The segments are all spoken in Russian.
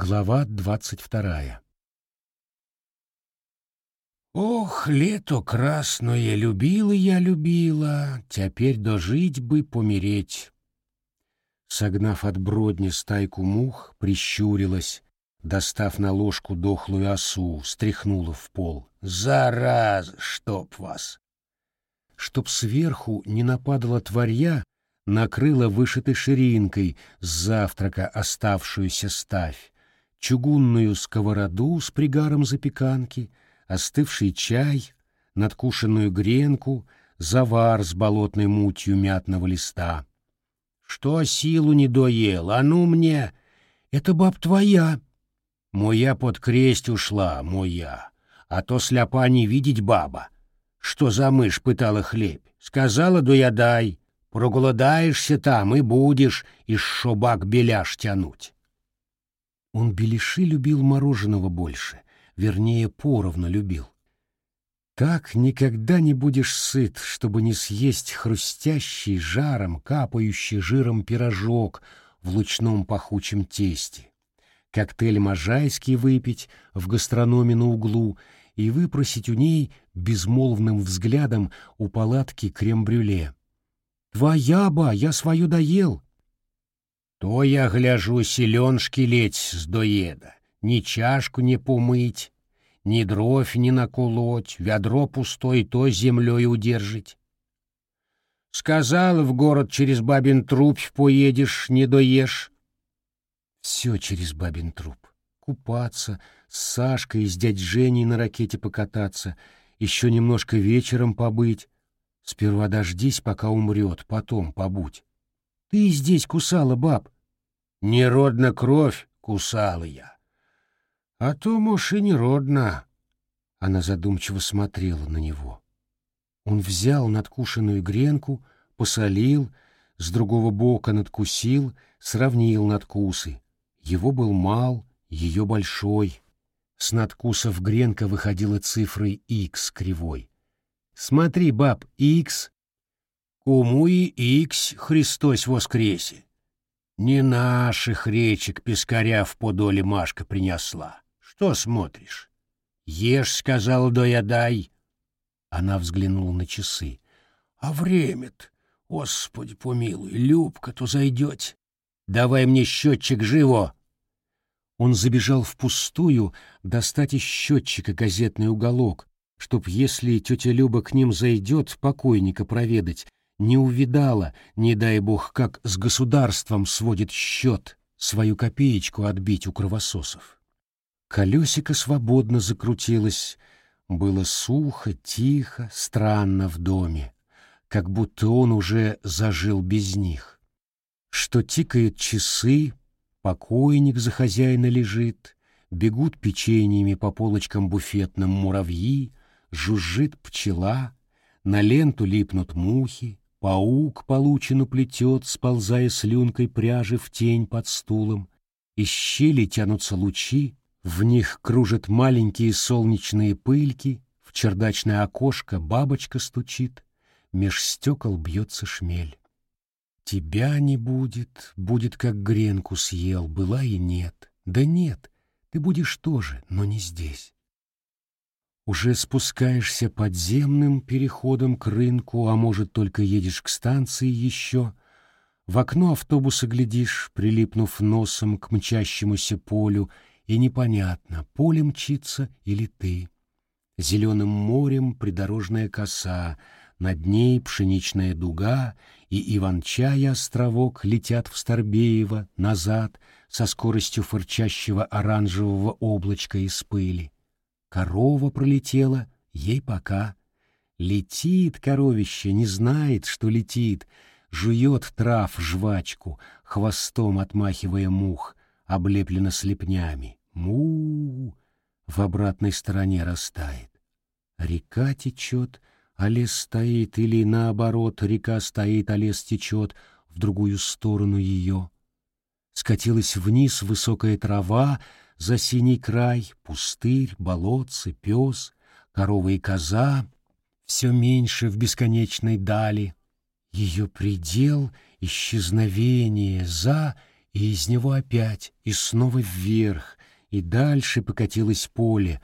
Глава двадцать вторая. Ох, лето красное, любила я, любила, теперь дожить бы, помереть. Согнав от бродни стайку мух, прищурилась, достав на ложку дохлую осу, стряхнула в пол. Зараз, чтоб вас! Чтоб сверху не нападала тварья, накрыла вышитой ширинкой с завтрака оставшуюся ставь, чугунную сковороду с пригаром запеканки, остывший чай, надкушенную гренку, завар с болотной мутью мятного листа. Что силу не доел, а ну мне! Это баб твоя. Моя под кресть ушла, моя. А то сляпа не видеть баба. Что за мышь пытала хлеб? Сказала, доядай. Проголодаешься там и будешь из шобак беляш тянуть. Он беляши любил мороженого больше, вернее, поровну любил. Так никогда не будешь сыт, чтобы не съесть хрустящий жаром, капающий жиром пирожок в лучном пахучем тесте, коктейль можайский выпить в гастрономе на углу и выпросить у ней безмолвным взглядом у палатки крем-брюле. «Твоя ба, я свою доел!» То я гляжу селеншки с доеда, ни чашку не помыть, ни дровь не наколоть, ведро пустой то землей удержить. Сказал, в город через бабин труп поедешь, не доешь. Все через бабин труп. Купаться, с Сашкой и с дядь Женей на ракете покататься, еще немножко вечером побыть. Сперва дождись, пока умрет, потом побудь. Ты здесь кусала, баб. Неродна кровь кусала я. А то, может, и неродна. Она задумчиво смотрела на него. Он взял надкушенную гренку, посолил, с другого бока надкусил, сравнил надкусы. Его был мал, ее большой. С надкусов гренка выходила цифрой X кривой. Смотри, баб, X Куму и икс Христос воскресе. Не наших речек пескаря в подоле Машка принесла. Что смотришь? Ешь, сказал, доядай. Она взглянула на часы. А время-то, Господи помилуй, Любка-то зайдете. Давай мне счетчик живо. Он забежал в пустую достать из счетчика газетный уголок, чтоб, если тетя Люба к ним зайдет, покойника проведать, не увидала, не дай бог, как с государством сводит счет, свою копеечку отбить у кровососов. Колесико свободно закрутилось, было сухо, тихо, странно в доме, как будто он уже зажил без них. Что тикают часы, покойник за хозяина лежит, бегут печеньями по полочкам буфетным муравьи, жужжит пчела, на ленту липнут мухи, Паук получину плетет, сползая слюнкой пряжи в тень под стулом. Из щели тянутся лучи, в них кружат маленькие солнечные пыльки, в чердачное окошко бабочка стучит, меж стекол бьется шмель. Тебя не будет, будет как гренку съел, была и нет. Да нет, ты будешь тоже, но не здесь. Уже спускаешься подземным переходом к рынку, а может, только едешь к станции еще. В окно автобуса глядишь, прилипнув носом к мчащемуся полю, и непонятно, поле мчится или ты. Зеленым морем придорожная коса, над ней пшеничная дуга, и Иван-чай островок летят в Старбеево назад со скоростью фырчащего оранжевого облачка из пыли. Корова пролетела, ей пока. Летит коровище, не знает, что летит, жует трав жвачку, хвостом отмахивая мух, облеплена слепнями. му в обратной стороне растает. Река течет, а лес стоит, или наоборот, река стоит, а лес течет в другую сторону ее. Скатилась вниз высокая трава, за синий край, пустырь, болотцы, пес, корова и коза, все меньше в бесконечной дали. Ее предел — исчезновение за и из него опять, и снова вверх, и дальше покатилось поле,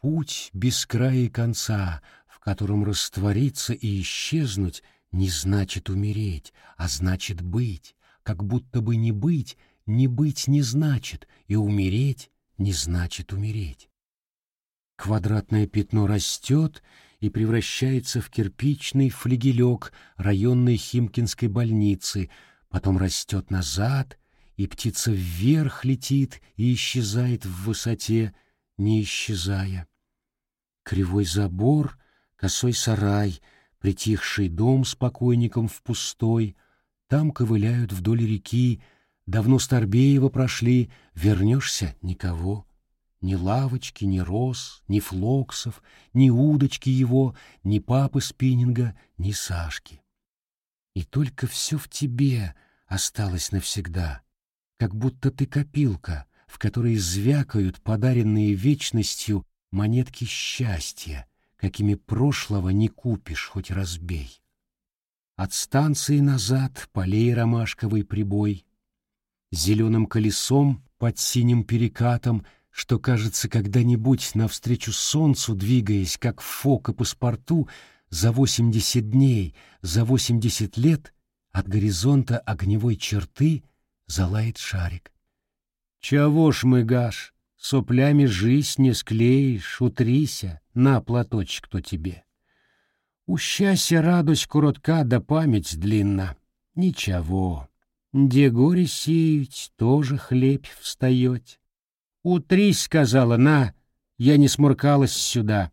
путь без края и конца, в котором раствориться и исчезнуть не значит умереть, а значит быть, как будто бы не быть, не быть не значит, и умереть не значит умереть. Квадратное пятно растет и превращается в кирпичный флигелек районной Химкинской больницы, потом растет назад, и птица вверх летит и исчезает в высоте, не исчезая. Кривой забор, косой сарай, притихший дом с покойником в пустой, там ковыляют вдоль реки, давно Старбеева прошли, вернешься — никого. Ни лавочки, ни роз, ни флоксов, ни удочки его, ни папы спиннинга, ни Сашки. И только все в тебе осталось навсегда, как будто ты копилка, в которой звякают подаренные вечностью монетки счастья, какими прошлого не купишь, хоть разбей. От станции назад полей ромашковый прибой, зеленым колесом под синим перекатом что, кажется, когда-нибудь навстречу солнцу, двигаясь, как фока по спорту, за восемьдесят дней, за восемьдесят лет от горизонта огневой черты залает шарик. Чего ж мы, гаш, соплями жизнь не склеишь, утрися, на платочек то тебе. У счастья радость коротка, да память длинна. Ничего, где горе сеять, тоже хлеб встает. «Утрись», — сказала, — «на, я не сморкалась сюда».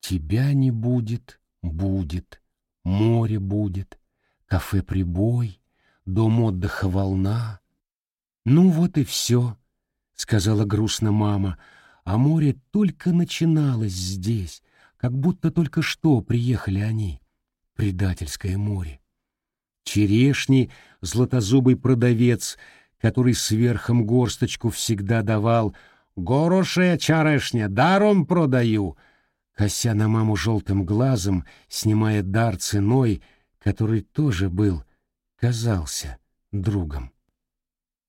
Тебя не будет, будет, море будет, кафе «Прибой», дом отдыха «Волна». Ну вот и все, — сказала грустно мама, а море только начиналось здесь, как будто только что приехали они, предательское море. Черешни, златозубый продавец — который сверхом горсточку всегда давал «Горошая чарешня, даром продаю!» кося на маму желтым глазом, снимая дар ценой, который тоже был, казался другом.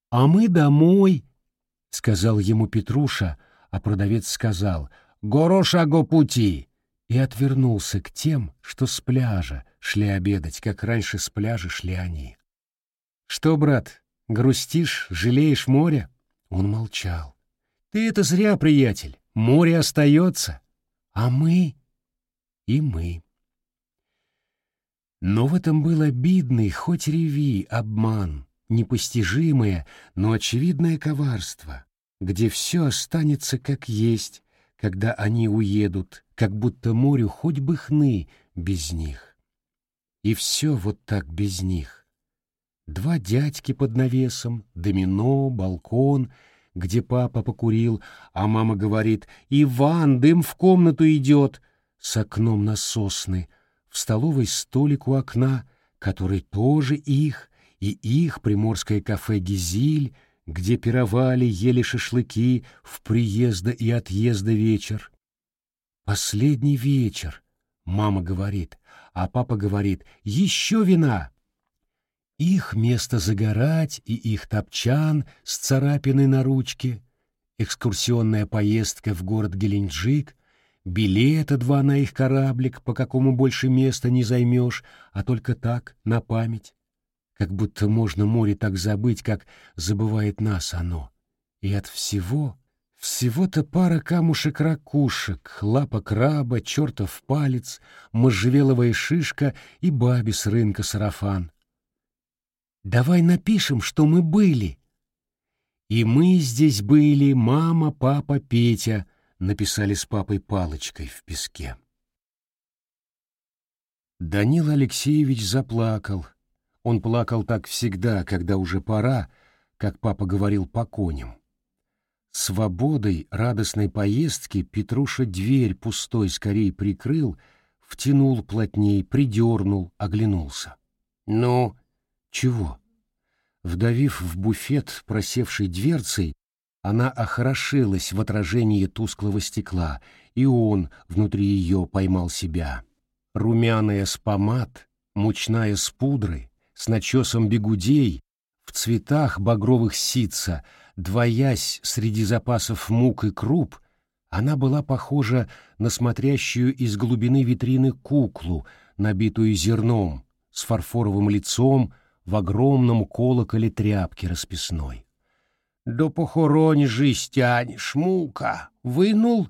«А мы домой!» — сказал ему Петруша, а продавец сказал «Горошаго пути!» и отвернулся к тем, что с пляжа шли обедать, как раньше с пляжа шли они. «Что, брат, Грустишь, жалеешь море?» Он молчал. «Ты это зря, приятель. Море остается. А мы...» «И мы...» Но в этом был обидный, хоть реви, обман, непостижимое, но очевидное коварство, где все останется как есть, когда они уедут, как будто морю хоть бы хны без них. И все вот так без них. Два дядьки под навесом, домино, балкон, где папа покурил, а мама говорит «Иван, дым в комнату идет!» с окном на сосны, в столовой столик у окна, который тоже их, и их приморское кафе «Гизиль», где пировали, ели шашлыки в приезда и отъезда вечер. Последний вечер, мама говорит, а папа говорит, еще вина. Их место загорать и их топчан с царапиной на ручке, экскурсионная поездка в город Геленджик, билета два на их кораблик, по какому больше места не займешь, а только так, на память. Как будто можно море так забыть, как забывает нас оно. И от всего, всего-то пара камушек-ракушек, лапа краба, чертов палец, можжевеловая шишка и бабе с рынка сарафан — Давай напишем, что мы были. И мы здесь были, мама, папа, Петя, написали с папой палочкой в песке. Данил Алексеевич заплакал. Он плакал так всегда, когда уже пора, как папа говорил по коням. Свободой радостной поездки Петруша дверь пустой скорее прикрыл, втянул плотней, придернул, оглянулся. «Ну, чего? Вдавив в буфет просевшей дверцей, она охорошилась в отражении тусклого стекла, и он внутри ее поймал себя. Румяная с помад, мучная с пудрой, с начесом бегудей, В цветах багровых ситца, двоясь среди запасов мук и круп, она была похожа на смотрящую из глубины витрины куклу, набитую зерном, с фарфоровым лицом в огромном колоколе тряпки расписной. «До похоронь жизнь тянешь, мука! Вынул?»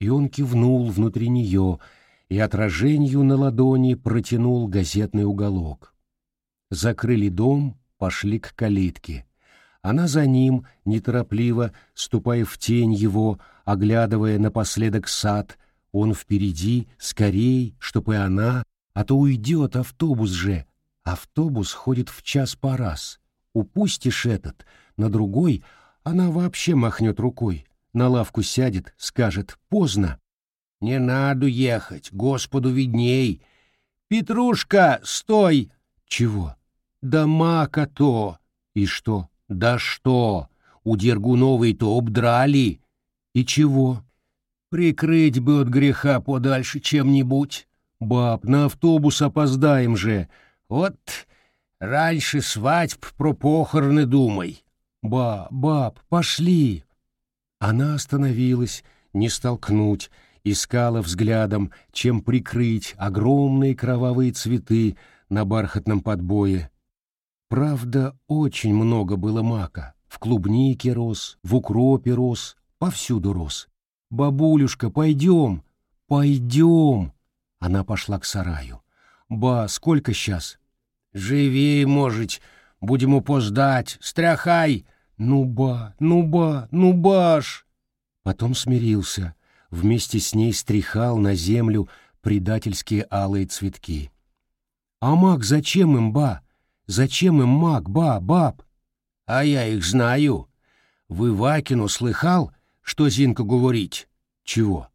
И он кивнул внутри нее и отражению на ладони протянул газетный уголок. Закрыли дом, пошли к калитке. Она за ним, неторопливо, ступая в тень его, оглядывая напоследок сад, он впереди, скорей, чтоб и она, а то уйдет автобус же. Автобус ходит в час по раз. Упустишь этот, на другой она вообще махнет рукой, на лавку сядет, скажет «поздно». «Не надо ехать, Господу видней». «Петрушка, стой!» «Чего?» «Да мака-то!» «И что?» «Да что? У Дергуновой-то обдрали!» «И чего?» «Прикрыть бы от греха подальше чем-нибудь. Баб, на автобус опоздаем же. Вот раньше свадьб про похороны думай». «Ба, баб, пошли!» Она остановилась, не столкнуть, искала взглядом, чем прикрыть огромные кровавые цветы на бархатном подбое. Правда, очень много было мака. В клубнике рос, в укропе рос, повсюду рос. «Бабулюшка, пойдем! Пойдем!» Она пошла к сараю. «Ба, сколько сейчас?» «Живей, может, будем упоздать, стряхай!» «Ну, ба, ну, ба, ну, баш!» Потом смирился, вместе с ней стряхал на землю предательские алые цветки. «А маг зачем им, ба? Зачем им маг, ба, баб?» «А я их знаю. Вы Вакину слыхал, что Зинка говорить?» «Чего?»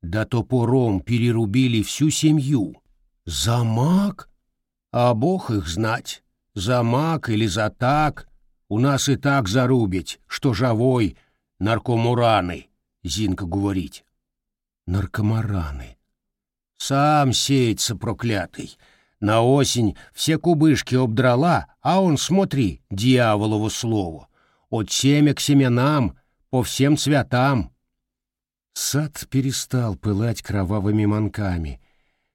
«Да топором перерубили всю семью». «За маг?» «А бог их знать. За маг или за так. У нас и так зарубить, что живой наркомураны», — Зинка говорить наркомараны. Сам сеется проклятый. На осень все кубышки обдрала, а он, смотри, дьяволово слово. От семя к семенам, по всем цветам. Сад перестал пылать кровавыми манками.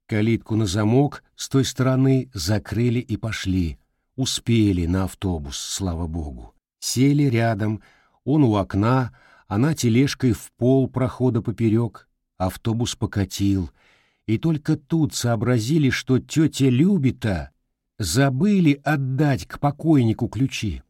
Калитку на замок с той стороны закрыли и пошли. Успели на автобус, слава богу. Сели рядом, он у окна, она тележкой в пол прохода поперек, Автобус покатил, и только тут сообразили, что тетя Любита забыли отдать к покойнику ключи.